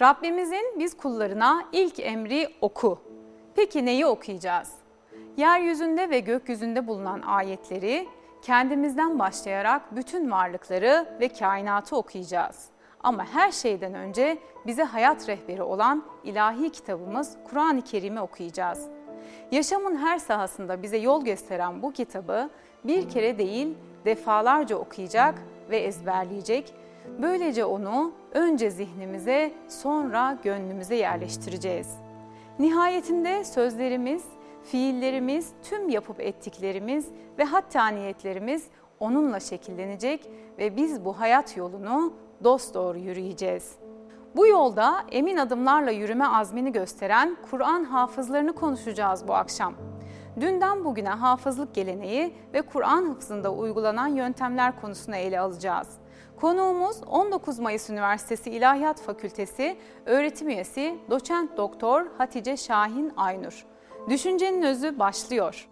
Rabbimizin biz kullarına ilk emri oku. Peki neyi okuyacağız? Yeryüzünde ve gökyüzünde bulunan ayetleri kendimizden başlayarak bütün varlıkları ve kainatı okuyacağız. Ama her şeyden önce bize hayat rehberi olan ilahi kitabımız Kur'an-ı Kerim'i okuyacağız. Yaşamın her sahasında bize yol gösteren bu kitabı bir kere değil defalarca okuyacak ve ezberleyecek. Böylece onu önce zihnimize sonra gönlümüze yerleştireceğiz. Nihayetinde sözlerimiz, fiillerimiz, tüm yapıp ettiklerimiz ve hatta niyetlerimiz onunla şekillenecek ve biz bu hayat yolunu dosdoğru yürüyeceğiz. Bu yolda emin adımlarla yürüme azmini gösteren Kur'an hafızlarını konuşacağız bu akşam. Dünden bugüne hafızlık geleneği ve Kur'an hafızında uygulanan yöntemler konusunu ele alacağız. Konuğumuz 19 Mayıs Üniversitesi İlahiyat Fakültesi öğretim üyesi doçent doktor Hatice Şahin Aynur. Düşüncenin özü başlıyor.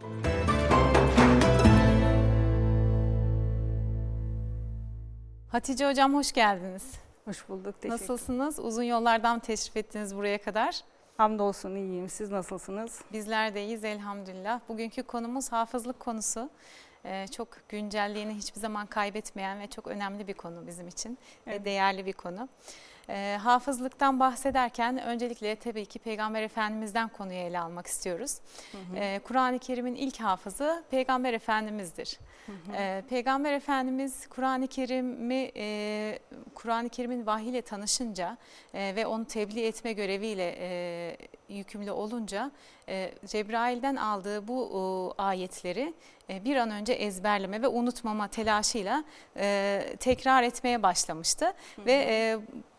Hatice Hocam hoş geldiniz. Hoş bulduk. Teşekkür. Nasılsınız? Uzun yollardan teşrif ettiniz buraya kadar. Hamdolsun iyiyim. Siz nasılsınız? Bizler de iyiyiz elhamdülillah. Bugünkü konumuz hafızlık konusu. Ee, çok güncelliğini hiçbir zaman kaybetmeyen ve çok önemli bir konu bizim için evet. ve değerli bir konu. E, hafızlıktan bahsederken öncelikle tabii ki Peygamber Efendimiz'den konuyu ele almak istiyoruz. E, Kur'an-ı Kerim'in ilk hafızı Peygamber Efendimiz'dir. Hı hı. E, Peygamber Efendimiz Kur'an-ı Kerim'i e, Kur'an-ı Kerim'in vahiyle tanışınca e, ve onu tebliğ etme göreviyle e, yükümlü olunca e, Cebrail'den aldığı bu e, ayetleri e, bir an önce ezberleme ve unutmama telaşıyla e, tekrar etmeye başlamıştı hı hı. ve e,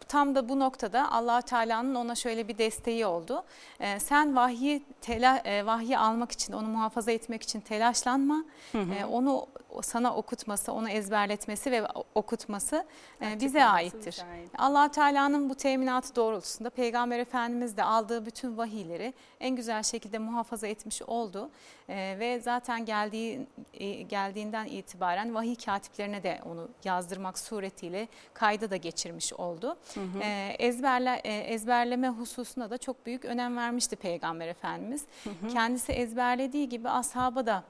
tam da bu noktada allah Teala'nın ona şöyle bir desteği oldu. E, sen vahyi, tela, e, vahyi almak için, onu muhafaza etmek için telaşlanma. Hı hı. E, onu sana okutması, onu ezberletmesi ve okutması e, bize aittir. allah Teala'nın bu teminatı doğrultusunda Peygamber Efendimiz de aldığı bütün vahiyleri en güzel şekilde muhafaza etmiş oldu. E, ve zaten geldiği e, geldiğinden itibaren vahiy katiplerine de onu yazdırmak suretiyle kayda da geçirmiş oldu. Hı. E, ezberle, e, ezberleme hususuna da çok büyük önem vermişti Peygamber Efendimiz. Hı hı. Kendisi ezberlediği gibi ashaba da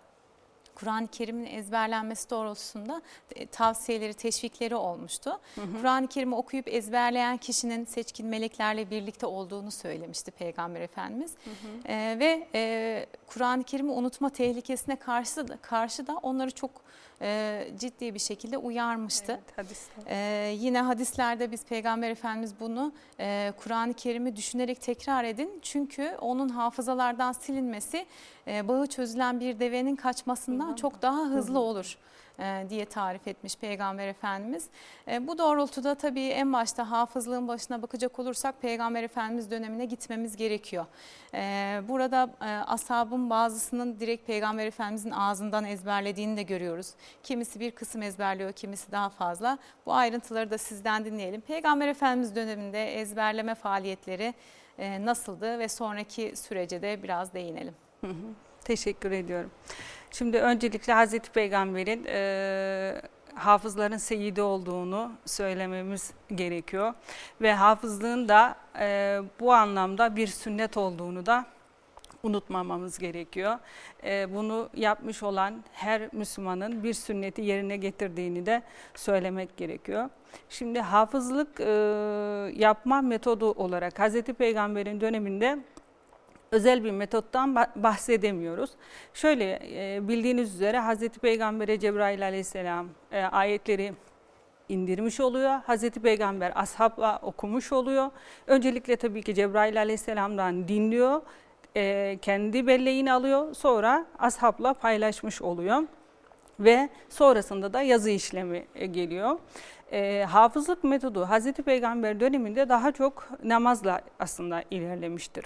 Kur'an-ı Kerim'in ezberlenmesi doğrultusunda e, tavsiyeleri, teşvikleri olmuştu. Kur'an-ı Kerim'i okuyup ezberleyen kişinin seçkin meleklerle birlikte olduğunu söylemişti Peygamber Efendimiz. Hı hı. E, ve e, Kur'an-ı Kerim'i unutma tehlikesine karşı da, karşı da onları çok e, ciddi bir şekilde uyarmıştı. Evet, hadisler. E, yine hadislerde biz Peygamber Efendimiz bunu e, Kur'an-ı Kerim'i düşünerek tekrar edin. Çünkü onun hafızalardan silinmesi e, bağı çözülen bir devenin kaçmasından çok daha hızlı olur. E, diye tarif etmiş Peygamber Efendimiz. E, bu doğrultuda tabii en başta hafızlığın başına bakacak olursak Peygamber Efendimiz dönemine gitmemiz gerekiyor. E, burada ashabın bazısının direkt Peygamber Efendimizin ağzından ezberlediğini de görüyoruz. Kimisi bir kısım ezberliyor, kimisi daha fazla. Bu ayrıntıları da sizden dinleyelim. Peygamber Efendimiz döneminde ezberleme faaliyetleri nasıldı ve sonraki sürece de biraz değinelim. Teşekkür ediyorum. Şimdi öncelikle Hazreti Peygamber'in e, hafızların seyidi olduğunu söylememiz gerekiyor. Ve hafızlığın da e, bu anlamda bir sünnet olduğunu da unutmamamız gerekiyor. E, bunu yapmış olan her Müslümanın bir sünneti yerine getirdiğini de söylemek gerekiyor. Şimdi hafızlık e, yapma metodu olarak Hazreti Peygamber'in döneminde özel bir metottan bahsedemiyoruz. Şöyle e, bildiğiniz üzere Hazreti Peygamber'e Cebrail aleyhisselam e, ayetleri indirmiş oluyor. Hazreti Peygamber ashabla okumuş oluyor. Öncelikle tabii ki Cebrail aleyhisselamdan dinliyor. E, kendi belleğini alıyor. Sonra ashabla paylaşmış oluyor. Ve sonrasında da yazı işlemi geliyor. E, hafızlık metodu Hazreti Peygamber döneminde daha çok namazla aslında ilerlemiştir.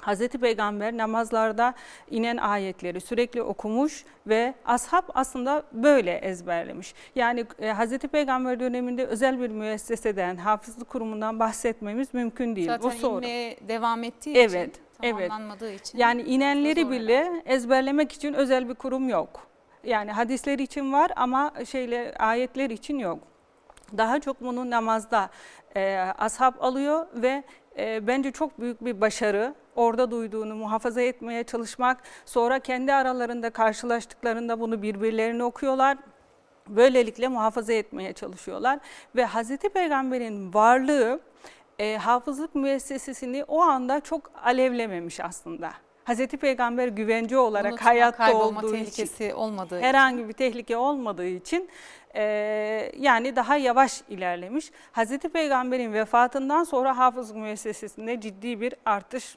Hazreti Peygamber namazlarda inen ayetleri sürekli okumuş ve ashab aslında böyle ezberlemiş. Yani e, Hazreti Peygamber döneminde özel bir müesseseden, hafızlık kurumundan bahsetmemiz mümkün değil. Zaten Bu soru. devam ettiği evet, için, tamamlanmadığı evet. için. Yani inenleri bile ezberlemek için özel bir kurum yok. Yani hadisler için var ama şeyle ayetler için yok. Daha çok bunu namazda e, ashab alıyor ve e, bence çok büyük bir başarı. Orada duyduğunu muhafaza etmeye çalışmak, sonra kendi aralarında karşılaştıklarında bunu birbirlerine okuyorlar. Böylelikle muhafaza etmeye çalışıyorlar ve Hazreti Peygamber'in varlığı e, hafızlık müessesesini o anda çok alevlememiş aslında. Hazreti Peygamber güvence olarak Unutma, hayatta olduğu tehlikesi için, olmadığı herhangi bir tehlike olmadığı için e, yani daha yavaş ilerlemiş. Hazreti Peygamber'in vefatından sonra hafızlık müessesesinde ciddi bir artış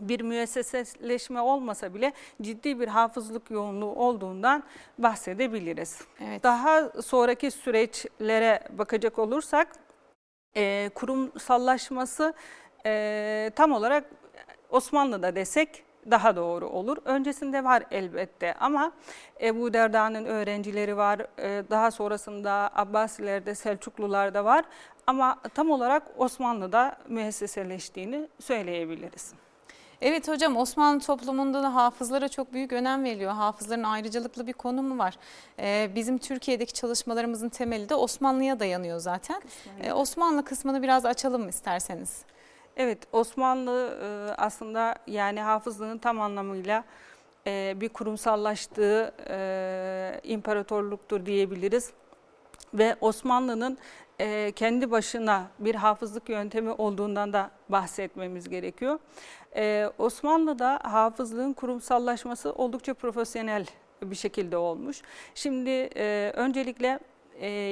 bir müesseseleşme olmasa bile ciddi bir hafızlık yoğunluğu olduğundan bahsedebiliriz. Evet. Daha sonraki süreçlere bakacak olursak e, kurumsallaşması e, tam olarak Osmanlı'da desek daha doğru olur. Öncesinde var elbette ama Ebu Derda'nın öğrencileri var. E, daha sonrasında Abbasilerde, Selçuklularda var. Ama tam olarak Osmanlı'da müesseseleştiğini söyleyebiliriz. Evet hocam Osmanlı toplumunda da hafızlara çok büyük önem veriliyor. Hafızların ayrıcalıklı bir konumu var. Ee, bizim Türkiye'deki çalışmalarımızın temeli de Osmanlı'ya dayanıyor zaten. Ee, Osmanlı kısmını biraz açalım isterseniz. Evet Osmanlı e, aslında yani hafızlığın tam anlamıyla e, bir kurumsallaştığı e, imparatorluktur diyebiliriz. Ve Osmanlı'nın kendi başına bir hafızlık yöntemi olduğundan da bahsetmemiz gerekiyor. Osmanlı'da hafızlığın kurumsallaşması oldukça profesyonel bir şekilde olmuş. Şimdi öncelikle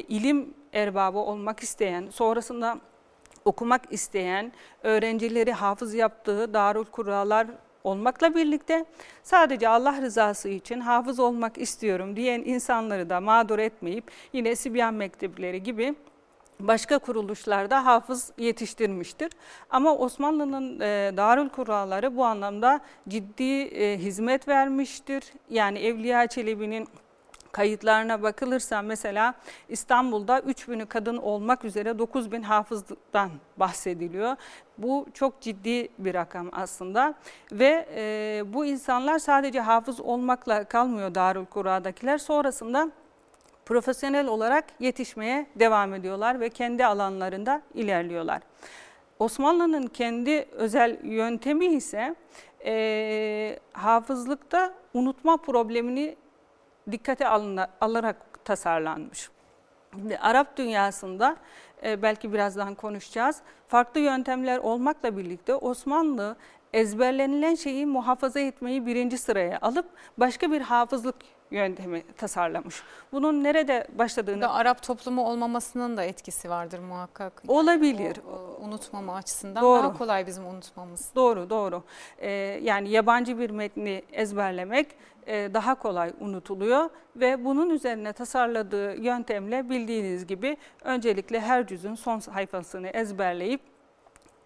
ilim erbabı olmak isteyen, sonrasında okumak isteyen öğrencileri hafız yaptığı Darül Kur'alar olmakla birlikte sadece Allah rızası için hafız olmak istiyorum diyen insanları da mağdur etmeyip yine Sibyan Mektepleri gibi başka kuruluşlarda hafız yetiştirmiştir. Ama Osmanlı'nın e, Darül Kur'aları bu anlamda ciddi e, hizmet vermiştir. Yani Evliya Çelebi'nin kayıtlarına bakılırsa mesela İstanbul'da 3000'ü kadın olmak üzere 9000 hafızdan bahsediliyor. Bu çok ciddi bir rakam aslında ve e, bu insanlar sadece hafız olmakla kalmıyor Darül Kura'dakiler. Sonrasında profesyonel olarak yetişmeye devam ediyorlar ve kendi alanlarında ilerliyorlar. Osmanlı'nın kendi özel yöntemi ise e, hafızlıkta unutma problemini dikkate alına, alarak tasarlanmış. Arap dünyasında e, belki birazdan konuşacağız. Farklı yöntemler olmakla birlikte Osmanlı ezberlenilen şeyi muhafaza etmeyi birinci sıraya alıp başka bir hafızlık yöntemi tasarlamış. Bunun nerede başladığını... Da Arap toplumu olmamasının da etkisi vardır muhakkak. Olabilir. O, unutmama açısından doğru. daha kolay bizim unutmamız. Doğru, doğru. Ee, yani yabancı bir metni ezberlemek e, daha kolay unutuluyor ve bunun üzerine tasarladığı yöntemle bildiğiniz gibi öncelikle her cüzün son sayfasını ezberleyip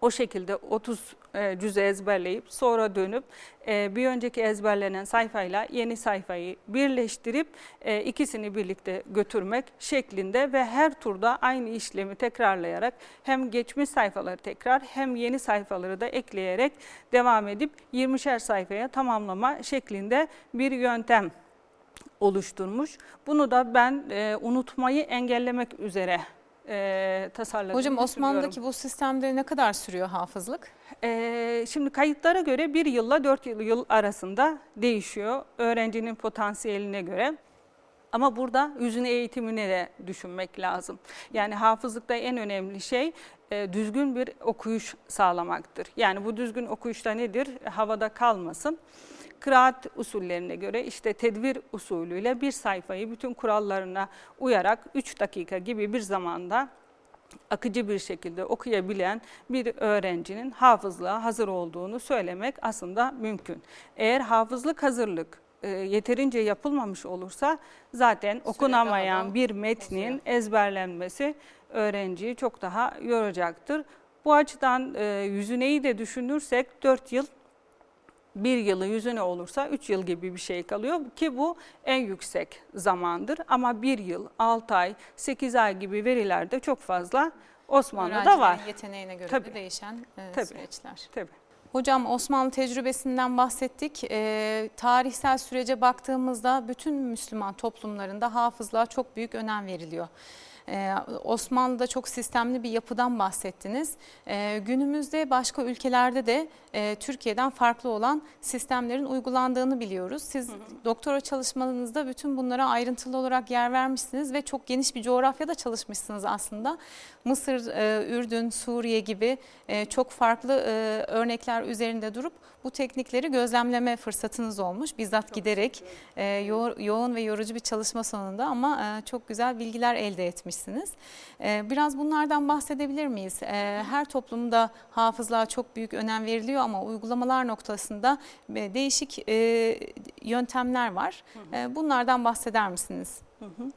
o şekilde 30 e, cüzü ezberleyip sonra dönüp e, bir önceki ezberlenen sayfayla yeni sayfayı birleştirip e, ikisini birlikte götürmek şeklinde ve her turda aynı işlemi tekrarlayarak hem geçmiş sayfaları tekrar hem yeni sayfaları da ekleyerek devam edip 20'şer sayfaya tamamlama şeklinde bir yöntem oluşturmuş. Bunu da ben e, unutmayı engellemek üzere e, tasarladığını Hocam Osmanlı'daki bu sistemde ne kadar sürüyor hafızlık? E, şimdi kayıtlara göre bir yılla dört yıl, yıl arasında değişiyor öğrencinin potansiyeline göre. Ama burada yüzün eğitimini de düşünmek lazım. Yani hafızlıkta en önemli şey e, düzgün bir okuyuş sağlamaktır. Yani bu düzgün okuyuşta nedir? Havada kalmasın kıraat usullerine göre işte tedvir usulüyle bir sayfayı bütün kurallarına uyarak 3 dakika gibi bir zamanda akıcı bir şekilde okuyabilen bir öğrencinin hafızlığa hazır olduğunu söylemek aslında mümkün. Eğer hafızlık hazırlık e, yeterince yapılmamış olursa zaten okunamayan bir metnin ezberlenmesi öğrenciyi çok daha yoracaktır. Bu açıdan e, yüzüneyi de düşünürsek 4 yıl bir yılı yüzüne olursa 3 yıl gibi bir şey kalıyor ki bu en yüksek zamandır. Ama bir yıl, 6 ay, 8 ay gibi verilerde çok fazla Osmanlı'da var. yeteneğine göre Tabii. de değişen e, Tabii. süreçler. Tabii. Hocam Osmanlı tecrübesinden bahsettik. E, tarihsel sürece baktığımızda bütün Müslüman toplumlarında hafızlığa çok büyük önem veriliyor. Ee, Osmanlı'da çok sistemli bir yapıdan bahsettiniz. Ee, günümüzde başka ülkelerde de e, Türkiye'den farklı olan sistemlerin uygulandığını biliyoruz. Siz hı hı. doktora çalışmanızda bütün bunlara ayrıntılı olarak yer vermişsiniz ve çok geniş bir coğrafyada çalışmışsınız aslında. Mısır, e, Ürdün, Suriye gibi e, çok farklı örnekler üzerinde durup bu teknikleri gözlemleme fırsatınız olmuş. Bizzat çok giderek yo yoğun ve yorucu bir çalışma sonunda ama çok güzel bilgiler elde etmişsiniz. Biraz bunlardan bahsedebilir miyiz? Her toplumda hafızlığa çok büyük önem veriliyor ama uygulamalar noktasında e, değişik e, yöntemler var. Hı hı. E, bunlardan bahseder misiniz? Hı hı.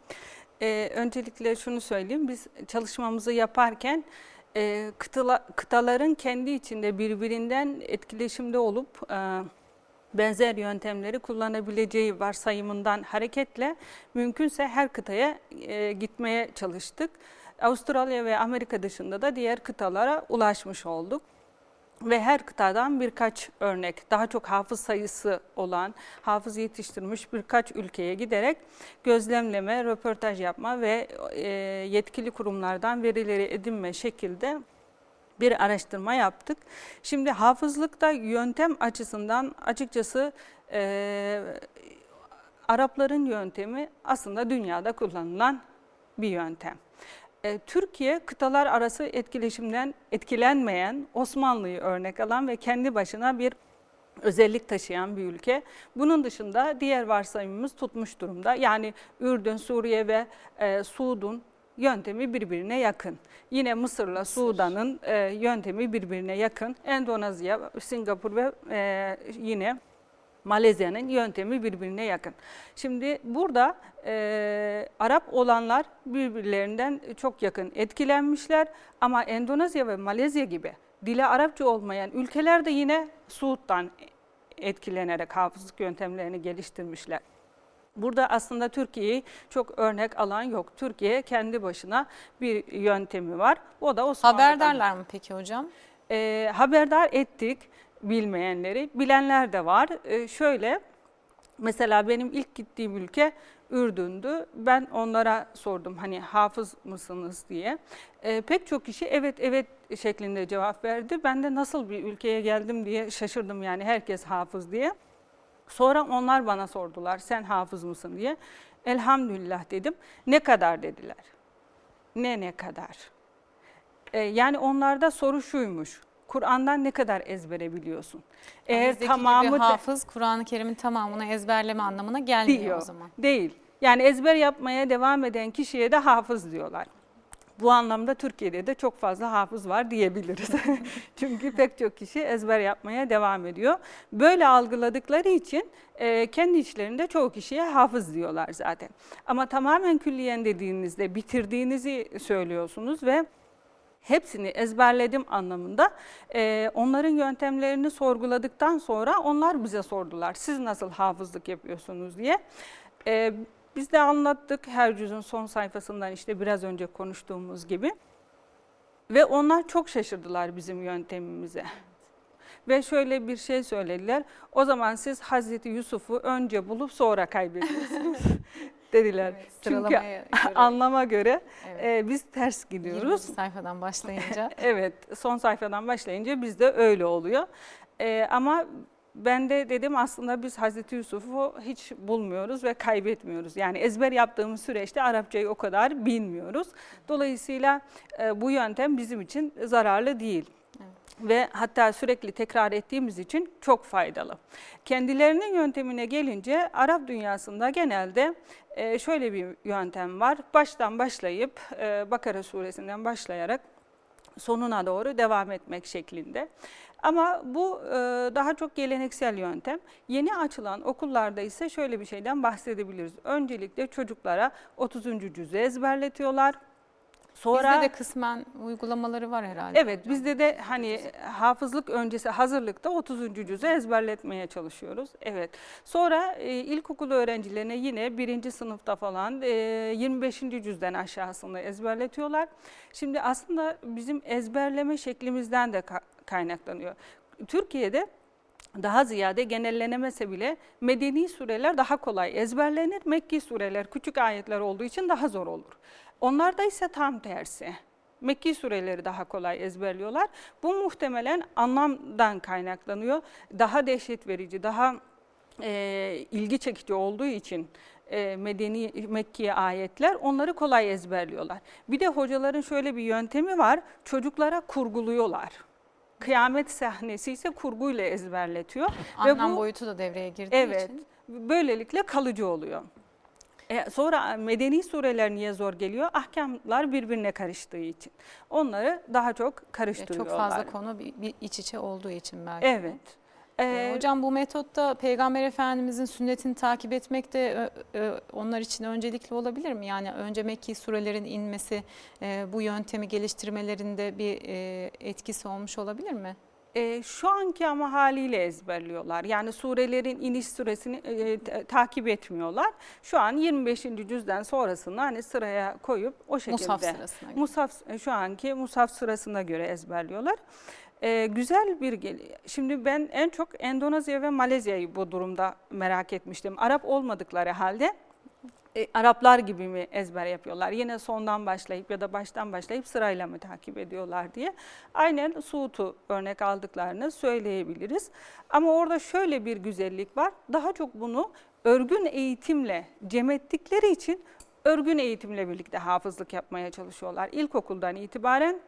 Ee, öncelikle şunu söyleyeyim, biz çalışmamızı yaparken e, kıtala, kıtaların kendi içinde birbirinden etkileşimde olup e, benzer yöntemleri kullanabileceği varsayımından hareketle mümkünse her kıtaya e, gitmeye çalıştık. Avustralya ve Amerika dışında da diğer kıtalara ulaşmış olduk ve her kıtadan birkaç örnek, daha çok hafız sayısı olan, hafız yetiştirmiş birkaç ülkeye giderek gözlemleme, röportaj yapma ve e, yetkili kurumlardan verileri edinme şekilde bir araştırma yaptık. Şimdi hafızlıkta yöntem açısından açıkçası e, Arapların yöntemi aslında dünyada kullanılan bir yöntem. E, Türkiye kıtalar arası etkileşimden etkilenmeyen Osmanlı'yı örnek alan ve kendi başına bir özellik taşıyan bir ülke. Bunun dışında diğer varsayımımız tutmuş durumda. Yani Ürdün, Suriye ve e, Suud'un yöntemi birbirine yakın. Yine Mısır'la Mısır. Sudan'ın e, yöntemi birbirine yakın. Endonezya, Singapur ve e, yine Malezya'nın yöntemi birbirine yakın. Şimdi burada e, Arap olanlar birbirlerinden çok yakın etkilenmişler ama Endonezya ve Malezya gibi dili Arapça olmayan ülkeler de yine Suud'dan etkilenerek hafızlık yöntemlerini geliştirmişler. Burada aslında Türkiye'yi çok örnek alan yok. Türkiye kendi başına bir yöntemi var. O da Osmanlı'dan. Haberdarlar mı peki hocam? E, haberdar ettik bilmeyenleri. Bilenler de var. E, şöyle mesela benim ilk gittiğim ülke Ürdün'dü. Ben onlara sordum hani hafız mısınız diye. E, pek çok kişi evet evet şeklinde cevap verdi. Ben de nasıl bir ülkeye geldim diye şaşırdım yani herkes hafız diye. Sonra onlar bana sordular sen hafız mısın diye. Elhamdülillah dedim. Ne kadar dediler. Ne ne kadar. E, yani onlarda soru şuymuş. Kur'an'dan ne kadar ezbere biliyorsun? Eğer tamamı hafız Kur'an-ı Kerim'in tamamını ezberleme anlamına gelmiyor diyor, o zaman. Değil. Yani ezber yapmaya devam eden kişiye de hafız diyorlar. Bu anlamda Türkiye'de de çok fazla hafız var diyebiliriz. Çünkü pek çok kişi ezber yapmaya devam ediyor. Böyle algıladıkları için e, kendi içlerinde çoğu kişiye hafız diyorlar zaten. Ama tamamen külliyen dediğinizde bitirdiğinizi söylüyorsunuz ve hepsini ezberledim anlamında e, onların yöntemlerini sorguladıktan sonra onlar bize sordular. Siz nasıl hafızlık yapıyorsunuz diye. E, biz de anlattık her cüzün son sayfasından işte biraz önce konuştuğumuz gibi. Ve onlar çok şaşırdılar bizim yöntemimize. Ve şöyle bir şey söylediler. O zaman siz Hazreti Yusuf'u önce bulup sonra kaybediyorsunuz. dediler. Evet, Çünkü göre. anlama göre evet. e, biz ters gidiyoruz. 20. sayfadan başlayınca. evet son sayfadan başlayınca bizde öyle oluyor. E, ama ben de dedim aslında biz Hazreti Yusuf'u hiç bulmuyoruz ve kaybetmiyoruz. Yani ezber yaptığımız süreçte Arapçayı o kadar bilmiyoruz. Dolayısıyla e, bu yöntem bizim için zararlı değil ve hatta sürekli tekrar ettiğimiz için çok faydalı. Kendilerinin yöntemine gelince Arap dünyasında genelde e, şöyle bir yöntem var. Baştan başlayıp e, Bakara suresinden başlayarak sonuna doğru devam etmek şeklinde. Ama bu e, daha çok geleneksel yöntem. Yeni açılan okullarda ise şöyle bir şeyden bahsedebiliriz. Öncelikle çocuklara 30. cüzü ezberletiyorlar. Sonra bizde de kısmen uygulamaları var herhalde. Evet, hocam. bizde de hani hafızlık öncesi hazırlıkta 30. cüzü ezberletmeye çalışıyoruz. Evet. Sonra e, ilkokul öğrencilerine yine birinci sınıfta falan e, 25. cüzden aşağısında ezberletiyorlar. Şimdi aslında bizim ezberleme şeklimizden de ka kaynaklanıyor. Türkiye'de daha ziyade genellenemese bile medeni sureler daha kolay ezberlenir. Mekki sureler küçük ayetler olduğu için daha zor olur. Onlarda ise tam tersi. Mekki sureleri daha kolay ezberliyorlar. Bu muhtemelen anlamdan kaynaklanıyor. Daha dehşet verici, daha e, ilgi çekici olduğu için e, Medeni Mekki ayetler onları kolay ezberliyorlar. Bir de hocaların şöyle bir yöntemi var. Çocuklara kurguluyorlar. Kıyamet sahnesi ise kurguyla ezberletiyor. Anlam Ve bu, boyutu da devreye girdiği evet, için. Böylelikle kalıcı oluyor. E, sonra medeni sureler niye zor geliyor? Ahkamlar birbirine karıştığı için. Onları daha çok karıştırıyorlar. Çok fazla konu bir, bir iç içe olduğu için belki. Evet. Ee, Hocam bu metotta Peygamber Efendimizin sünnetini takip etmek de onlar için öncelikli olabilir mi? Yani önce Mekki surelerin inmesi e, bu yöntemi geliştirmelerinde bir e, etkisi olmuş olabilir mi? E, şu anki ama haliyle ezberliyorlar. Yani surelerin iniş süresini e, takip etmiyorlar. Şu an 25. cüzden sonrasını hani sıraya koyup o şekilde. Musaf sırasına göre. Musaf, şu anki musaf sırasına göre ezberliyorlar. Ee, güzel bir şimdi ben en çok Endonezya ve Malezya'yı bu durumda merak etmiştim. Arap olmadıkları halde e, Araplar gibi mi ezber yapıyorlar? Yine sondan başlayıp ya da baştan başlayıp sırayla mı takip ediyorlar diye. Aynen Suud'u örnek aldıklarını söyleyebiliriz. Ama orada şöyle bir güzellik var. Daha çok bunu örgün eğitimle cem ettikleri için örgün eğitimle birlikte hafızlık yapmaya çalışıyorlar. İlkokuldan itibaren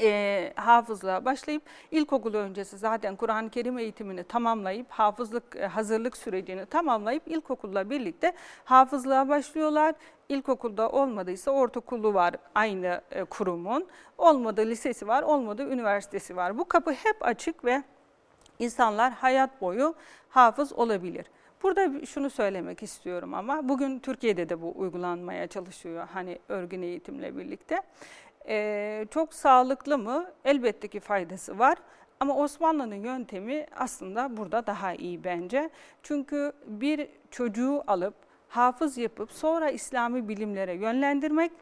e, hafızlığa başlayıp ilkokul öncesi zaten Kur'an-ı Kerim eğitimini tamamlayıp hafızlık e, hazırlık sürecini tamamlayıp ilkokulla birlikte hafızlığa başlıyorlar. İlkokulda olmadıysa ortaokulu var aynı e, kurumun. Olmadı lisesi var, olmadı üniversitesi var. Bu kapı hep açık ve insanlar hayat boyu hafız olabilir. Burada şunu söylemek istiyorum ama bugün Türkiye'de de bu uygulanmaya çalışıyor hani örgün eğitimle birlikte. Ee, çok sağlıklı mı? Elbette ki faydası var. Ama Osmanlı'nın yöntemi aslında burada daha iyi bence. Çünkü bir çocuğu alıp hafız yapıp sonra İslami bilimlere yönlendirmek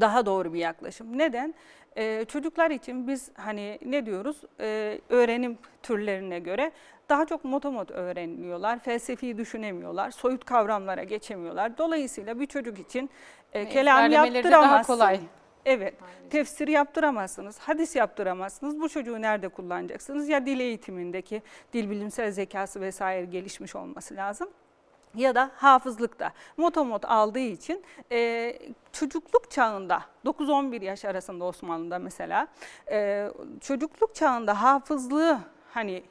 daha doğru bir yaklaşım. Neden? Ee, çocuklar için biz hani ne diyoruz? Ee, öğrenim türlerine göre daha çok motomot öğreniyorlar, felsefi düşünemiyorlar, soyut kavramlara geçemiyorlar. Dolayısıyla bir çocuk için e, kelam yaptıramazsın. Daha kolay. Evet. Aynen. Tefsir yaptıramazsınız, hadis yaptıramazsınız. Bu çocuğu nerede kullanacaksınız? Ya dil eğitimindeki dil bilimsel zekası vesaire gelişmiş olması lazım ya da hafızlıkta motomot aldığı için e, çocukluk çağında 9-11 yaş arasında Osmanlı'da mesela e, çocukluk çağında hafızlığı hani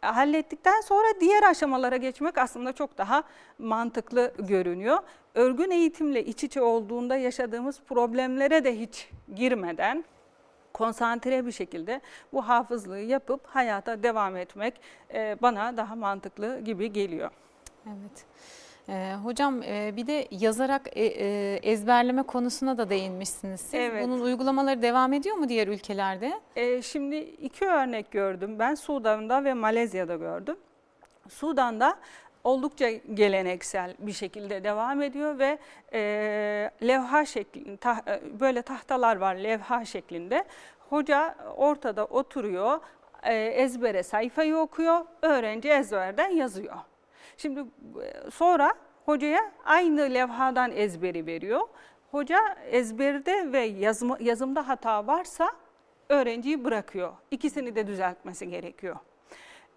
hallettikten sonra diğer aşamalara geçmek aslında çok daha mantıklı görünüyor. Örgün eğitimle iç içe olduğunda yaşadığımız problemlere de hiç girmeden konsantre bir şekilde bu hafızlığı yapıp hayata devam etmek bana daha mantıklı gibi geliyor. Evet. Ee, hocam e, bir de yazarak e, e, ezberleme konusuna da değinmişsiniz siz. Evet. Bunun uygulamaları devam ediyor mu diğer ülkelerde? E, şimdi iki örnek gördüm. Ben Sudan'da ve Malezya'da gördüm. Sudan'da oldukça geleneksel bir şekilde devam ediyor ve e, levha şeklinde tah, e, böyle tahtalar var levha şeklinde. Hoca ortada oturuyor, e, ezbere sayfayı okuyor, öğrenci ezberden yazıyor. Şimdi e, sonra hocaya aynı levhadan ezberi veriyor. Hoca ezberde ve yazma, yazımda hata varsa öğrenciyi bırakıyor. İkisini de düzeltmesi gerekiyor.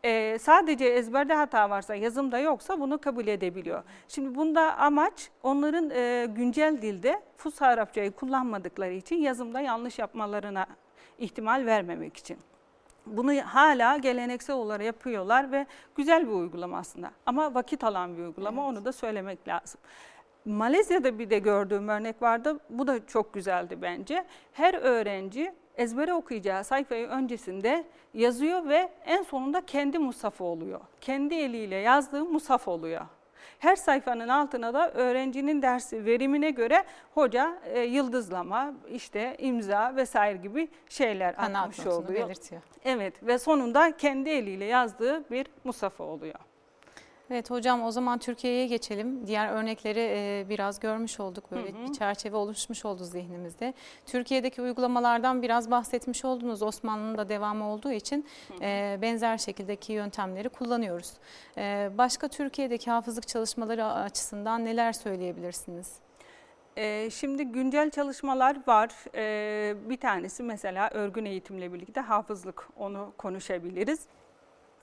Ee, sadece ezberde hata varsa, yazımda yoksa bunu kabul edebiliyor. Şimdi bunda amaç onların e, güncel dilde Fusha Arapçayı kullanmadıkları için yazımda yanlış yapmalarına ihtimal vermemek için. Bunu hala geleneksel olarak yapıyorlar ve güzel bir uygulama aslında. Ama vakit alan bir uygulama evet. onu da söylemek lazım. Malezya'da bir de gördüğüm örnek vardı. Bu da çok güzeldi bence. Her öğrenci ezbere okuyacağı sayfayı öncesinde yazıyor ve en sonunda kendi musafı oluyor. Kendi eliyle yazdığı musaf oluyor. Her sayfanın altına da öğrencinin dersi verimine göre hoca e, yıldızlama, işte imza vesaire gibi şeyler Ana atmış oluyor. Belirtiyor. Evet ve sonunda kendi eliyle yazdığı bir musafa oluyor. Evet hocam o zaman Türkiye'ye geçelim. Diğer örnekleri e, biraz görmüş olduk. Böyle Hı hı. bir çerçeve oluşmuş oldu zihnimizde. Türkiye'deki uygulamalardan biraz bahsetmiş oldunuz. Osmanlı'nın da devamı olduğu için e, benzer şekildeki yöntemleri kullanıyoruz. E, başka Türkiye'deki hafızlık çalışmaları açısından neler söyleyebilirsiniz? Ee, şimdi güncel çalışmalar var. Ee, bir tanesi mesela örgün eğitimle birlikte hafızlık onu konuşabiliriz.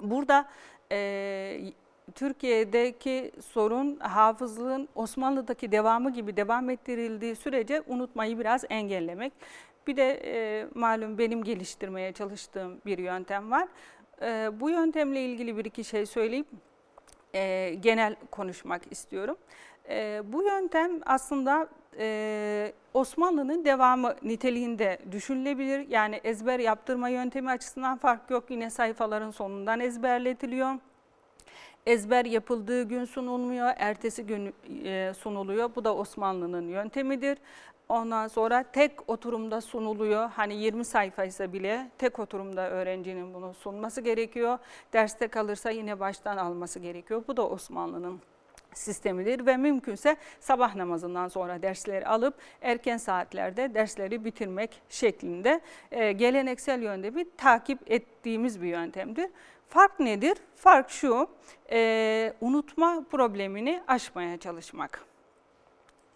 Burada e, Türkiye'deki sorun hafızlığın Osmanlı'daki devamı gibi devam ettirildiği sürece unutmayı biraz engellemek. Bir de e, malum benim geliştirmeye çalıştığım bir yöntem var. E, bu yöntemle ilgili bir iki şey söyleyip e, genel konuşmak istiyorum. E, bu yöntem aslında e, Osmanlı'nın devamı niteliğinde düşünülebilir. Yani ezber yaptırma yöntemi açısından fark yok. Yine sayfaların sonundan ezberletiliyor. Ezber yapıldığı gün sunulmuyor, ertesi gün e, sunuluyor. Bu da Osmanlı'nın yöntemidir. Ondan sonra tek oturumda sunuluyor. Hani 20 sayfaysa bile tek oturumda öğrencinin bunu sunması gerekiyor. Derste kalırsa yine baştan alması gerekiyor. Bu da Osmanlı'nın sistemidir ve mümkünse sabah namazından sonra dersleri alıp erken saatlerde dersleri bitirmek şeklinde e, geleneksel yönde bir takip ettiğimiz bir yöntemdir. Fark nedir? Fark şu, e, unutma problemini aşmaya çalışmak.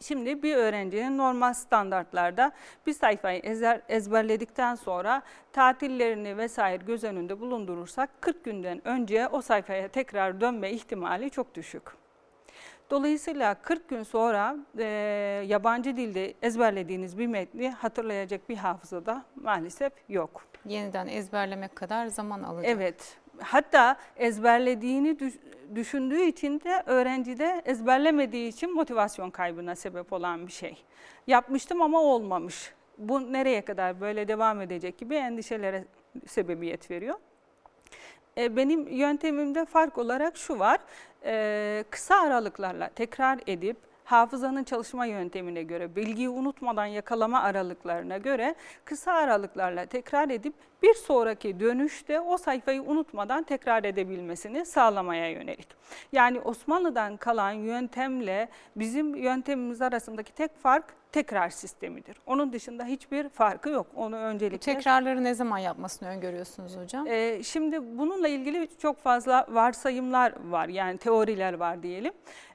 Şimdi bir öğrencinin normal standartlarda bir sayfayı ezer, ezberledikten sonra tatillerini vesaire göz önünde bulundurursak 40 günden önce o sayfaya tekrar dönme ihtimali çok düşük. Dolayısıyla 40 gün sonra e, yabancı dilde ezberlediğiniz bir metni hatırlayacak bir hafızada maalesef yok. Yeniden ezberlemek kadar zaman alacak. Evet. Hatta ezberlediğini düşündüğü için de öğrencide ezberlemediği için motivasyon kaybına sebep olan bir şey. Yapmıştım ama olmamış. Bu nereye kadar böyle devam edecek gibi endişelere sebebiyet veriyor. E, benim yöntemimde fark olarak şu var. E, kısa aralıklarla tekrar edip hafızanın çalışma yöntemine göre, bilgiyi unutmadan yakalama aralıklarına göre kısa aralıklarla tekrar edip bir sonraki dönüşte o sayfayı unutmadan tekrar edebilmesini sağlamaya yönelik. Yani Osmanlı'dan kalan yöntemle bizim yöntemimiz arasındaki tek fark tekrar sistemidir. Onun dışında hiçbir farkı yok. Onu öncelikle... Bu tekrarları ne zaman yapmasını öngörüyorsunuz hocam? Ee, şimdi bununla ilgili çok fazla varsayımlar var. Yani teoriler var diyelim.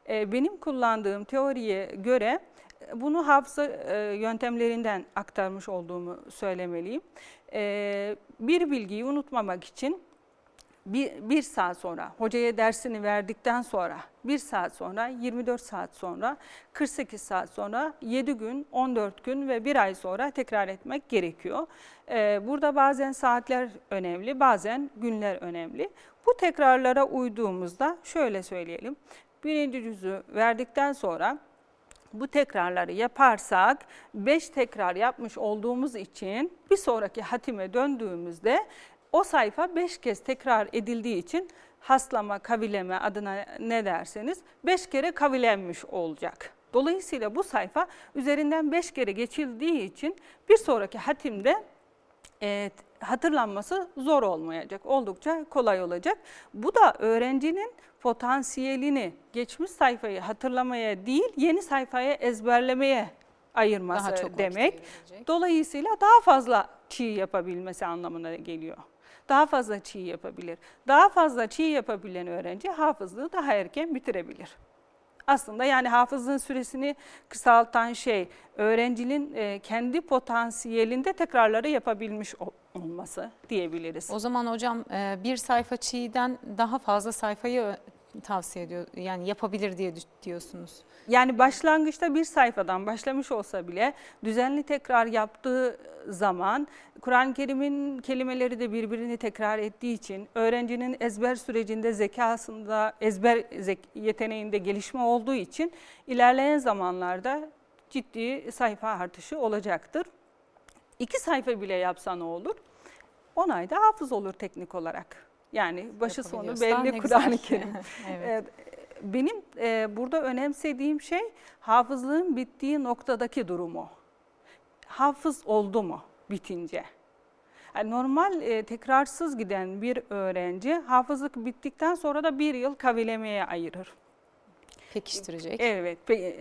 Ee, benim kullandığım teoriye göre e, bunu hafıza e, yöntemlerinden aktarmış olduğumu söylemeliyim. Ee, bir bilgiyi unutmamak için bir, bir saat sonra hocaya dersini verdikten sonra bir saat sonra 24 saat sonra 48 saat sonra 7 gün 14 gün ve bir ay sonra tekrar etmek gerekiyor. Ee, burada bazen saatler önemli bazen günler önemli. Bu tekrarlara uyduğumuzda şöyle söyleyelim birinci cüzü verdikten sonra bu tekrarları yaparsak 5 tekrar yapmış olduğumuz için bir sonraki hatime döndüğümüzde o sayfa 5 kez tekrar edildiği için haslama, kavileme adına ne derseniz 5 kere kavilenmiş olacak. Dolayısıyla bu sayfa üzerinden 5 kere geçildiği için bir sonraki hatimde e, hatırlanması zor olmayacak. Oldukça kolay olacak. Bu da öğrencinin potansiyelini geçmiş sayfayı hatırlamaya değil yeni sayfaya ezberlemeye ayırması daha çok demek. Dolayısıyla daha fazla çiğ yapabilmesi anlamına geliyor. Daha fazla çiğ yapabilir. Daha fazla çiğ yapabilen öğrenci hafızlığı daha erken bitirebilir. Aslında yani hafızlığın süresini kısaltan şey öğrencinin e, kendi potansiyelinde tekrarları yapabilmiş olması diyebiliriz. O zaman hocam e, bir sayfa çiğden daha fazla sayfayı tavsiye ediyor yani yapabilir diye diyorsunuz. Yani başlangıçta bir sayfadan başlamış olsa bile düzenli tekrar yaptığı zaman Kur'an-ı Kerim'in kelimeleri de birbirini tekrar ettiği için öğrencinin ezber sürecinde zekasında ezber yeteneğinde gelişme olduğu için ilerleyen zamanlarda ciddi sayfa artışı olacaktır. İki sayfa bile yapsa ne olur? 10 ayda hafız olur teknik olarak. Yani başı sonu belli Kur'an-ı Kerim. evet. Benim e, burada önemsediğim şey hafızlığın bittiği noktadaki durumu. Hafız oldu mu bitince? Yani normal e, tekrarsız giden bir öğrenci hafızlık bittikten sonra da bir yıl kavilemeye ayırır pekiştirecek. Evet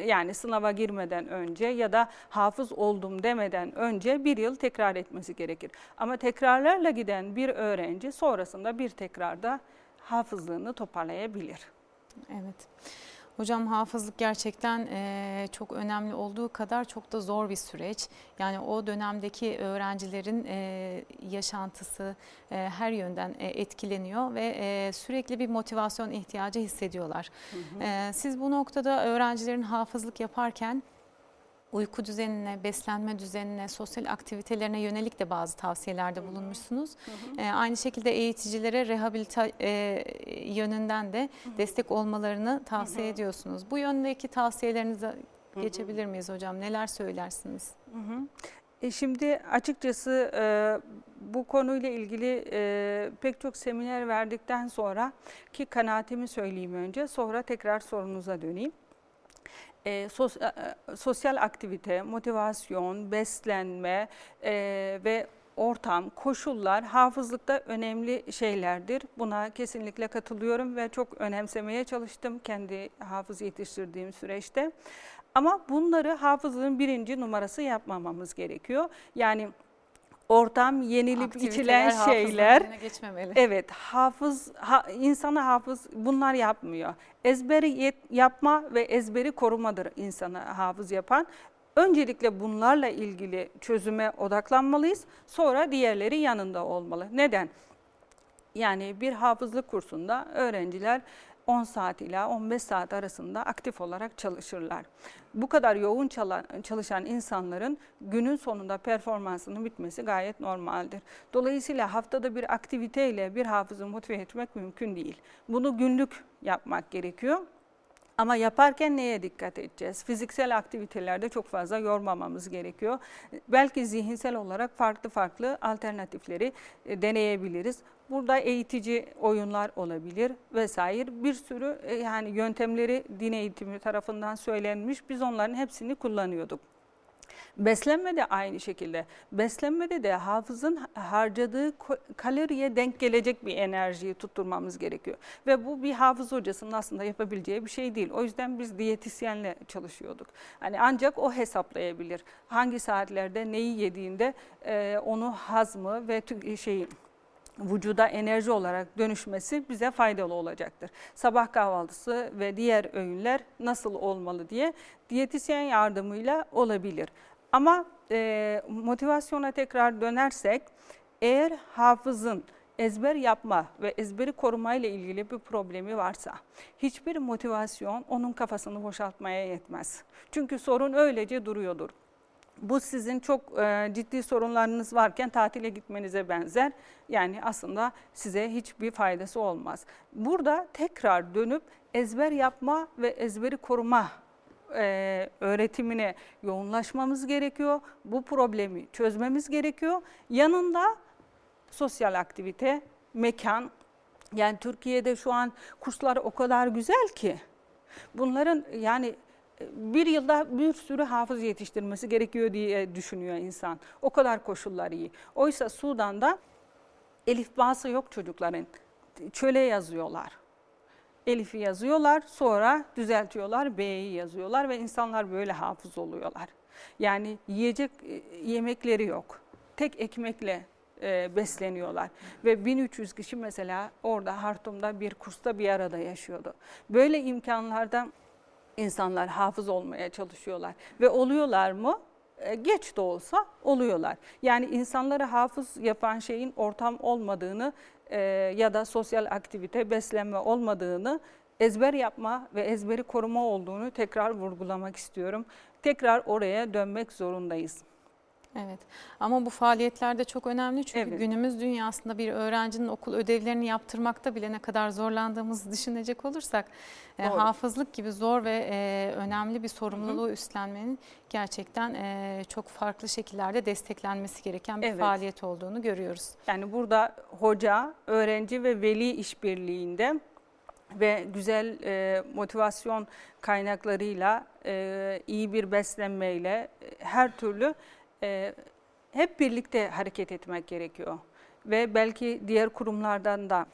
yani sınava girmeden önce ya da hafız oldum demeden önce bir yıl tekrar etmesi gerekir. Ama tekrarlarla giden bir öğrenci sonrasında bir tekrarda hafızlığını toparlayabilir. Evet. Hocam hafızlık gerçekten e, çok önemli olduğu kadar çok da zor bir süreç. Yani o dönemdeki öğrencilerin e, yaşantısı e, her yönden e, etkileniyor ve e, sürekli bir motivasyon ihtiyacı hissediyorlar. Hı hı. E, siz bu noktada öğrencilerin hafızlık yaparken uyku düzenine, beslenme düzenine, sosyal aktivitelerine yönelik de bazı tavsiyelerde bulunmuşsunuz. Hı hı. E, aynı şekilde eğiticilere rehabilita e, yönünden de hı hı. destek olmalarını tavsiye hı hı. ediyorsunuz. Bu yöndeki tavsiyelerinize geçebilir miyiz hocam? Neler söylersiniz? Hı hı. E şimdi açıkçası e, bu konuyla ilgili e, pek çok seminer verdikten sonra ki kanaatimi söyleyeyim önce sonra tekrar sorunuza döneyim e, sos, e, e, sosyal aktivite, motivasyon, beslenme e, ve ortam, koşullar hafızlıkta önemli şeylerdir. Buna kesinlikle katılıyorum ve çok önemsemeye çalıştım kendi hafız yetiştirdiğim süreçte. Ama bunları hafızlığın birinci numarası yapmamamız gerekiyor. Yani ortam yenilip içilen şeyler geçmemeli. Evet, hafız ha, insanı hafız bunlar yapmıyor. Ezberi yet, yapma ve ezberi korumadır insanı hafız yapan. Öncelikle bunlarla ilgili çözüme odaklanmalıyız. Sonra diğerleri yanında olmalı. Neden? Yani bir hafızlık kursunda öğrenciler 10 saat ila 15 saat arasında aktif olarak çalışırlar. Bu kadar yoğun çalışan insanların günün sonunda performansının bitmesi gayet normaldir. Dolayısıyla haftada bir aktiviteyle bir hafızı motive etmek mümkün değil. Bunu günlük yapmak gerekiyor. Ama yaparken neye dikkat edeceğiz? Fiziksel aktivitelerde çok fazla yormamamız gerekiyor. Belki zihinsel olarak farklı farklı alternatifleri e, deneyebiliriz. Burada eğitici oyunlar olabilir vesaire. Bir sürü e, yani yöntemleri din eğitimi tarafından söylenmiş. Biz onların hepsini kullanıyorduk. Beslenme de aynı şekilde. Beslenmede de hafızın harcadığı kaloriye denk gelecek bir enerjiyi tutturmamız gerekiyor. Ve bu bir hafız hocasının aslında yapabileceği bir şey değil. O yüzden biz diyetisyenle çalışıyorduk. Hani ancak o hesaplayabilir. Hangi saatlerde neyi yediğinde e, onu hazmı ve şeyi vücuda enerji olarak dönüşmesi bize faydalı olacaktır. Sabah kahvaltısı ve diğer öğünler nasıl olmalı diye diyetisyen yardımıyla olabilir. Ama e, motivasyona tekrar dönersek eğer hafızın ezber yapma ve ezberi koruma ile ilgili bir problemi varsa hiçbir motivasyon onun kafasını boşaltmaya yetmez. Çünkü sorun öylece duruyordur. Bu sizin çok e, ciddi sorunlarınız varken tatile gitmenize benzer. Yani aslında size hiçbir faydası olmaz. Burada tekrar dönüp ezber yapma ve ezberi koruma e, öğretimine yoğunlaşmamız gerekiyor. Bu problemi çözmemiz gerekiyor. Yanında sosyal aktivite, mekan. Yani Türkiye'de şu an kurslar o kadar güzel ki bunların yani bir yılda bir sürü hafız yetiştirmesi gerekiyor diye düşünüyor insan. O kadar koşullar iyi. Oysa Sudan'da elif bağısı yok çocukların. Çöle yazıyorlar. Elif'i yazıyorlar, sonra düzeltiyorlar, B'yi yazıyorlar ve insanlar böyle hafız oluyorlar. Yani yiyecek e, yemekleri yok. Tek ekmekle e, besleniyorlar. Ve 1300 kişi mesela orada Hartum'da bir kursta bir arada yaşıyordu. Böyle imkanlarda insanlar hafız olmaya çalışıyorlar. Ve oluyorlar mı? E, geç de olsa oluyorlar. Yani insanları hafız yapan şeyin ortam olmadığını e, ya da sosyal aktivite, beslenme olmadığını ezber yapma ve ezberi koruma olduğunu tekrar vurgulamak istiyorum. Tekrar oraya dönmek zorundayız. Evet ama bu faaliyetler de çok önemli çünkü evet. günümüz dünyasında bir öğrencinin okul ödevlerini yaptırmakta bile ne kadar zorlandığımızı düşünecek olursak e, hafızlık gibi zor ve e, önemli bir sorumluluğu Hı -hı. üstlenmenin gerçekten e, çok farklı şekillerde desteklenmesi gereken bir evet. faaliyet olduğunu görüyoruz. Yani burada hoca, öğrenci ve veli işbirliğinde ve güzel e, motivasyon kaynaklarıyla, e, iyi bir beslenmeyle e, her türlü e, hep birlikte hareket etmek gerekiyor. Ve belki diğer kurumlardan da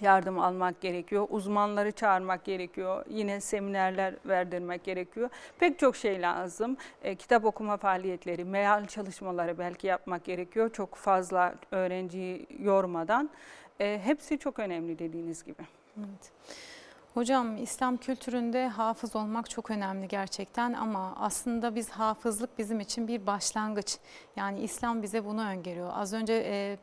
yardım almak gerekiyor. Uzmanları çağırmak gerekiyor. Yine seminerler verdirmek gerekiyor. Pek çok şey lazım. E, kitap okuma faaliyetleri, meal çalışmaları belki yapmak gerekiyor. Çok fazla öğrenciyi yormadan. E, hepsi çok önemli dediğiniz gibi. Evet. Hocam İslam kültüründe hafız olmak çok önemli gerçekten ama aslında biz hafızlık bizim için bir başlangıç. Yani İslam bize bunu öngörüyor. Az önce e,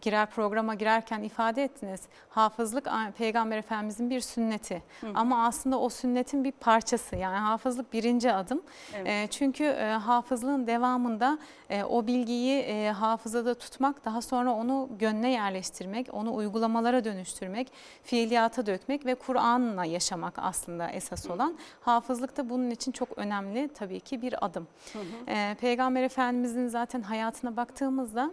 girer programa girerken ifade ettiniz. Hafızlık Peygamber Efendimizin bir sünneti. Hı. Ama aslında o sünnetin bir parçası. Yani hafızlık birinci adım. Evet. E, çünkü e, hafızlığın devamında e, o bilgiyi e, hafızada tutmak, daha sonra onu gönle yerleştirmek, onu uygulamalara dönüştürmek, fiiliyata dökmek ve Kur'an'la yaşamak aslında esas olan. Hı. Hafızlık da bunun için çok önemli tabii ki bir adım. Hı hı. E, Peygamber Efendimizin zaten hayatına baktığımızda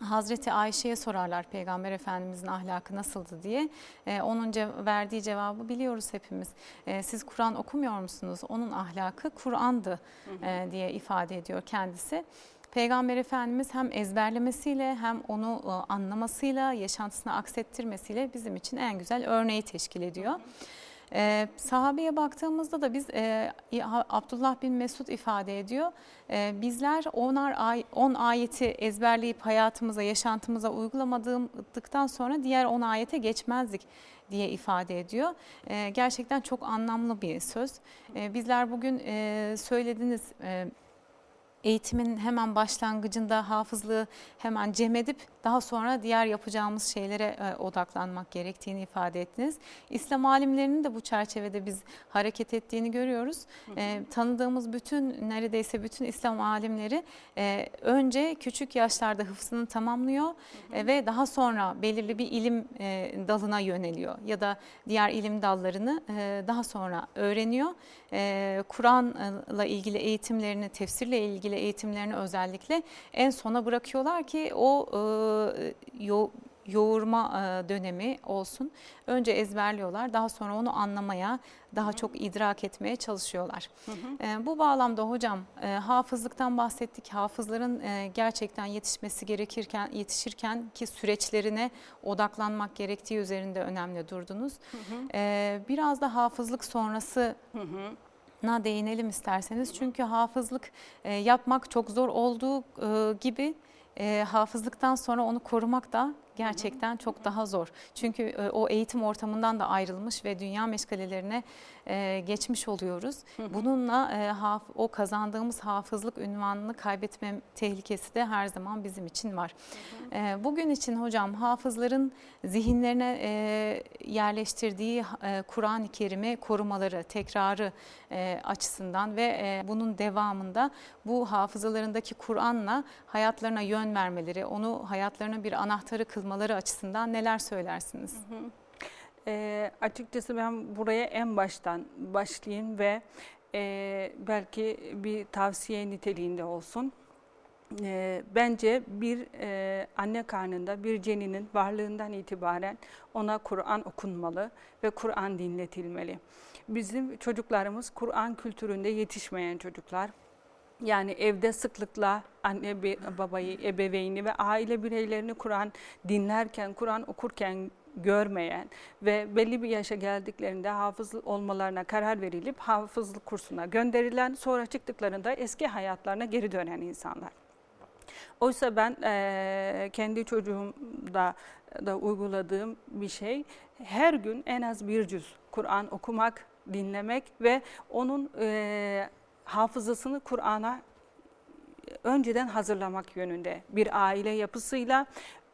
Hazreti Ayşe'ye sorarlar Peygamber Efendimizin ahlakı nasıldı diye. Ee, onun cev verdiği cevabı biliyoruz hepimiz. Ee, siz Kur'an okumuyor musunuz? Onun ahlakı Kur'an'dı e, diye ifade ediyor kendisi. Peygamber Efendimiz hem ezberlemesiyle hem onu e, anlamasıyla, yaşantısına aksettirmesiyle bizim için en güzel örneği teşkil ediyor. Hı hı. E, sahabeye baktığımızda da biz e, Abdullah bin Mesud ifade ediyor. E, bizler 10 ay, on ayeti ezberleyip hayatımıza, yaşantımıza uygulamadıktan sonra diğer 10 ayete geçmezdik diye ifade ediyor. E, gerçekten çok anlamlı bir söz. E, bizler bugün e, söylediğiniz e, eğitimin hemen başlangıcında hafızlığı hemen cem edip daha sonra diğer yapacağımız şeylere e, odaklanmak gerektiğini ifade ettiniz. İslam alimlerinin de bu çerçevede biz hareket ettiğini görüyoruz. Hı hı. E, tanıdığımız bütün neredeyse bütün İslam alimleri e, önce küçük yaşlarda hıfzını tamamlıyor hı hı. E, ve daha sonra belirli bir ilim e, dalına yöneliyor ya da diğer ilim dallarını e, daha sonra öğreniyor. Kur'an'la ilgili eğitimlerini, tefsirle ilgili eğitimlerini özellikle en sona bırakıyorlar ki o e, yoğurma e, dönemi olsun. Önce ezberliyorlar, daha sonra onu anlamaya, daha çok idrak etmeye çalışıyorlar. Hı hı. E, bu bağlamda hocam e, hafızlıktan bahsettik. Hafızların gerçekten yetişmesi gerekirken, yetişirken ki süreçlerine odaklanmak gerektiği üzerinde önemli durdunuz. Hı hı. Biraz da hafızlık sonrası hı hı na değinelim isterseniz. Çünkü hafızlık e, yapmak çok zor olduğu e, gibi e, hafızlıktan sonra onu korumak da gerçekten çok daha zor. Çünkü e, o eğitim ortamından da ayrılmış ve dünya meşgalelerine e, geçmiş oluyoruz. Bununla e, o kazandığımız hafızlık ünvanını kaybetme tehlikesi de her zaman bizim için var. Bugün için hocam hafızların zihinlerine yerleştirdiği Kur'an-ı Kerim'i korumaları, tekrarı açısından ve bunun devamında bu hafızalarındaki Kur'an'la hayatlarına yön vermeleri, onu hayatlarına bir anahtarı kılmaları olmaları açısından neler söylersiniz? Hı hı. E, açıkçası ben buraya en baştan başlayayım ve e, belki bir tavsiye niteliğinde olsun. E, bence bir e, anne karnında bir ceninin varlığından itibaren ona Kur'an okunmalı ve Kur'an dinletilmeli. Bizim çocuklarımız Kur'an kültüründe yetişmeyen çocuklar. Yani evde sıklıkla anne babayı, ebeveyni ve aile bireylerini Kur'an dinlerken, Kur'an okurken görmeyen ve belli bir yaşa geldiklerinde hafız olmalarına karar verilip hafızlık kursuna gönderilen sonra çıktıklarında eski hayatlarına geri dönen insanlar. Oysa ben e, kendi çocuğumda da uyguladığım bir şey her gün en az bir cüz Kur'an okumak, dinlemek ve onun e, hafızasını Kur'an'a önceden hazırlamak yönünde bir aile yapısıyla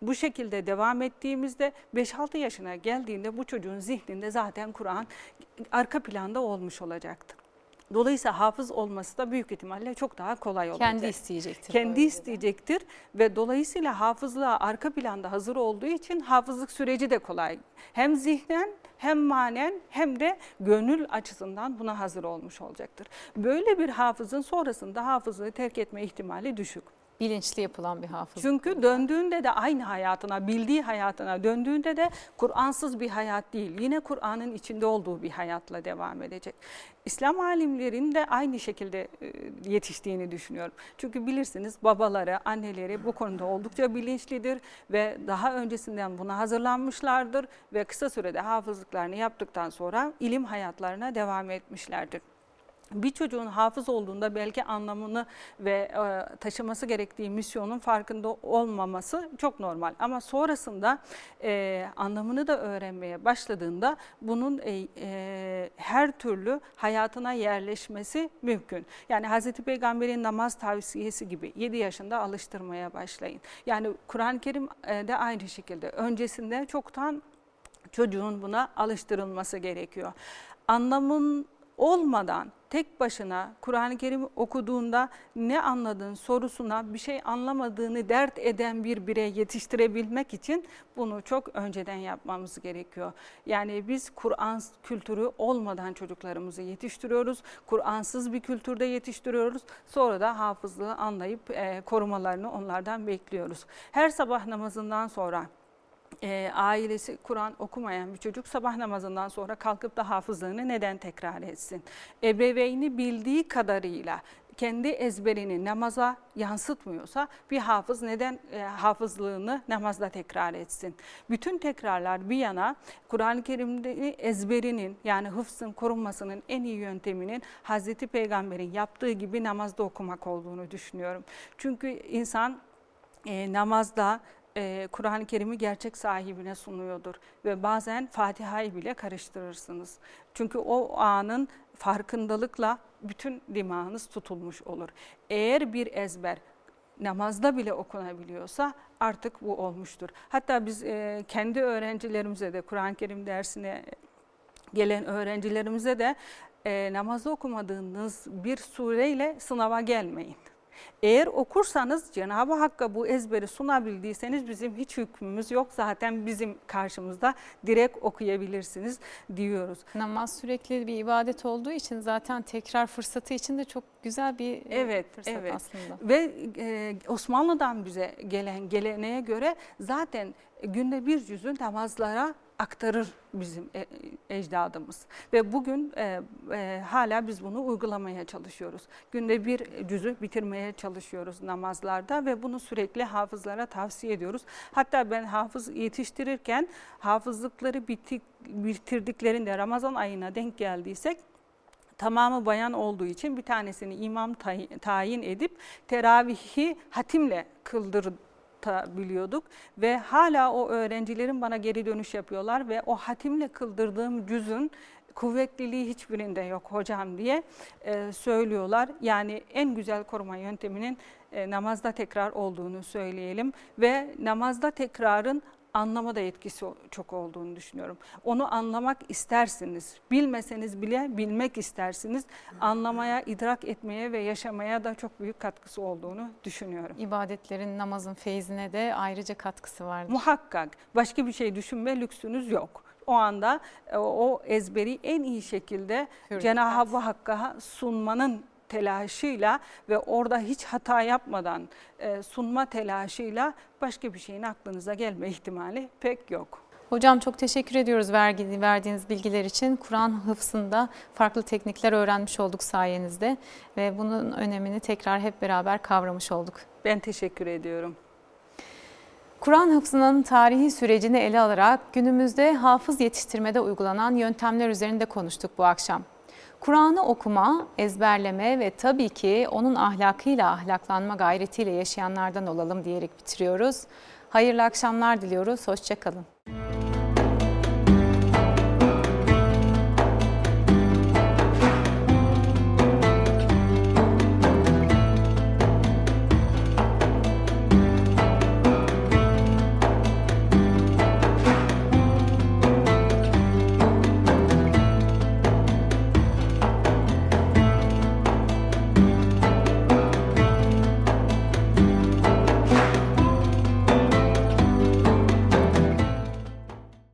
bu şekilde devam ettiğimizde 5-6 yaşına geldiğinde bu çocuğun zihninde zaten Kur'an arka planda olmuş olacaktır. Dolayısıyla hafız olması da büyük ihtimalle çok daha kolay olacak. Kendi isteyecektir. Kendi isteyecektir ve dolayısıyla hafızlığa arka planda hazır olduğu için hafızlık süreci de kolay. Hem zihnen hem manen hem de gönül açısından buna hazır olmuş olacaktır. Böyle bir hafızın sonrasında hafızlığı terk etme ihtimali düşük. Bilinçli yapılan bir hafızlık. Çünkü döndüğünde de aynı hayatına, bildiği hayatına döndüğünde de Kur'ansız bir hayat değil. Yine Kur'an'ın içinde olduğu bir hayatla devam edecek. İslam alimlerin de aynı şekilde e, yetiştiğini düşünüyorum. Çünkü bilirsiniz babaları, anneleri bu konuda oldukça bilinçlidir ve daha öncesinden buna hazırlanmışlardır ve kısa sürede hafızlıklarını yaptıktan sonra ilim hayatlarına devam etmişlerdir bir çocuğun hafız olduğunda belki anlamını ve e, taşıması gerektiği misyonun farkında olmaması çok normal. Ama sonrasında e, anlamını da öğrenmeye başladığında bunun e, her türlü hayatına yerleşmesi mümkün. Yani Hz. Peygamber'in namaz tavsiyesi gibi 7 yaşında alıştırmaya başlayın. Yani Kur'an-ı Kerim e, de aynı şekilde öncesinde çoktan çocuğun buna alıştırılması gerekiyor. Anlamın olmadan tek başına Kur'an-ı Kerim okuduğunda ne anladın sorusuna bir şey anlamadığını dert eden bir birey yetiştirebilmek için bunu çok önceden yapmamız gerekiyor. Yani biz Kur'an kültürü olmadan çocuklarımızı yetiştiriyoruz. Kur'ansız bir kültürde yetiştiriyoruz. Sonra da hafızlığı anlayıp e, korumalarını onlardan bekliyoruz. Her sabah namazından sonra e, ailesi Kur'an okumayan bir çocuk sabah namazından sonra kalkıp da hafızlığını neden tekrar etsin? Ebeveyni bildiği kadarıyla kendi ezberini namaza yansıtmıyorsa bir hafız neden e, hafızlığını namazda tekrar etsin? Bütün tekrarlar bir yana Kur'an-ı Kerim'de ezberinin yani hıfzın korunmasının en iyi yönteminin Hazreti Peygamber'in yaptığı gibi namazda okumak olduğunu düşünüyorum. Çünkü insan e, namazda e, Kur'an-ı Kerim'i gerçek sahibine sunuyordur. Ve bazen Fatiha'yı bile karıştırırsınız. Çünkü o anın farkındalıkla bütün dimağınız tutulmuş olur. Eğer bir ezber namazda bile okunabiliyorsa artık bu olmuştur. Hatta biz e, kendi öğrencilerimize de Kur'an-ı Kerim dersine gelen öğrencilerimize de e, namazda okumadığınız bir sureyle sınava gelmeyin. Eğer okursanız Cenab-ı Hakk'a bu ezberi sunabildiyseniz bizim hiç hükmümüz yok. Zaten bizim karşımızda direkt okuyabilirsiniz diyoruz. Namaz sürekli bir ibadet olduğu için zaten tekrar fırsatı için de çok güzel bir e, evet, fırsat evet. aslında. Ve e, Osmanlı'dan bize gelen geleneğe göre zaten günde bir cüzü namazlara aktarır bizim e, ecdadımız. Ve bugün e, e, hala biz bunu uygulamaya çalışıyoruz. Günde bir cüzü bitirmeye çalışıyoruz namazlarda ve bunu sürekli hafızlara tavsiye ediyoruz. Hatta ben hafız yetiştirirken hafızlıkları bitik, bitirdiklerinde Ramazan ayına denk geldiysek tamamı bayan olduğu için bir tanesini imam tayin edip teravihi hatimle kıldır biliyorduk ve hala o öğrencilerin bana geri dönüş yapıyorlar ve o hatimle kıldırdığım cüzün kuvvetliliği hiçbirinde yok hocam diye e, söylüyorlar. Yani en güzel koruma yönteminin e, namazda tekrar olduğunu söyleyelim ve namazda tekrarın anlama da etkisi çok olduğunu düşünüyorum. Onu anlamak istersiniz. Bilmeseniz bile bilmek istersiniz. Anlamaya, idrak etmeye ve yaşamaya da çok büyük katkısı olduğunu düşünüyorum. İbadetlerin, namazın feyzine de ayrıca katkısı var. Muhakkak. Başka bir şey düşünme lüksünüz yok o anda e, o ezberi en iyi şekilde Cenab-ı Hakk'a sunmanın telaşıyla ve orada hiç hata yapmadan e, sunma telaşıyla başka bir şeyin aklınıza gelme ihtimali pek yok. Hocam çok teşekkür ediyoruz verdiğiniz bilgiler için. Kur'an hıfzında farklı teknikler öğrenmiş olduk sayenizde ve bunun önemini tekrar hep beraber kavramış olduk. Ben teşekkür ediyorum. Kur'an hıfzının tarihi sürecini ele alarak günümüzde hafız yetiştirmede uygulanan yöntemler üzerinde konuştuk bu akşam. Kur'an'ı okuma, ezberleme ve tabii ki onun ahlakıyla ahlaklanma gayretiyle yaşayanlardan olalım diyerek bitiriyoruz. Hayırlı akşamlar diliyoruz, hoşçakalın.